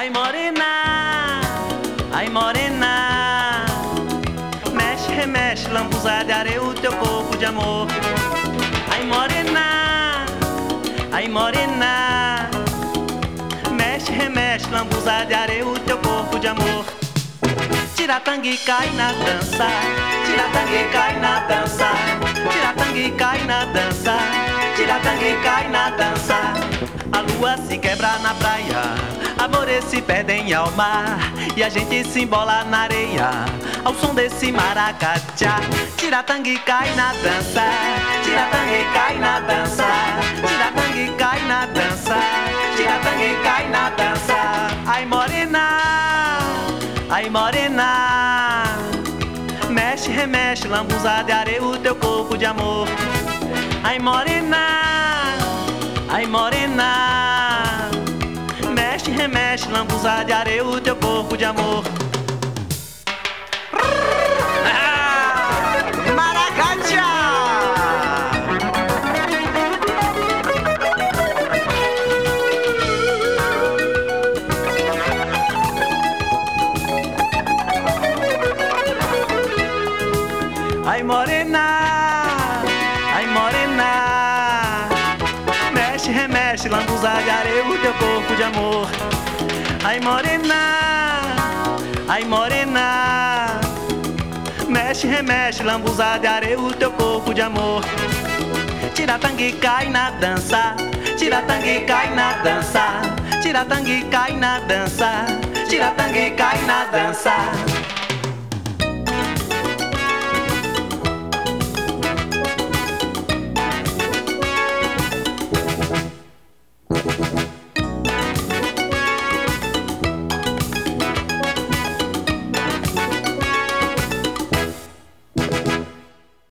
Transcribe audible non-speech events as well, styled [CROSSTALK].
Ai morena, ai morena. Mexe, remexe, lambuzada, areia é o teu corpo de amor. Ai morena, ai morena. Mexe, remexe, lambuzada, areia é o teu corpo de amor. Tira tangue, cai na dança. Tira tangue, cai na dança. Tira tangue, cai na dança. Tira tangue, cai na dança. A lua se quebra na amores se perdem ao mar e a gente se embola na areia ao som desse maracajá. Tira tanga e cai na dança, tira tanga e cai na dança, tira tanga e cai na dança, tira tanga e cai na dança. Ai morena, ai morena, mexe, remexe, lambuza de areia o teu corpo de amor. Ai morena, ai morena, remexe, lambuza de areia o teu corpo de amor. [LAUGHS] Ai morena, ai morena, mexe, remexe, lambuza de areia o teu corpo de amor. Ai morena, ai morena, mexe, remexe, lambuza de areia o teu corpo de amor. Tira tanga e cai na dança, tira tanga e cai na dança, tira tanga e cai na dança, tira tanga e cai na dança.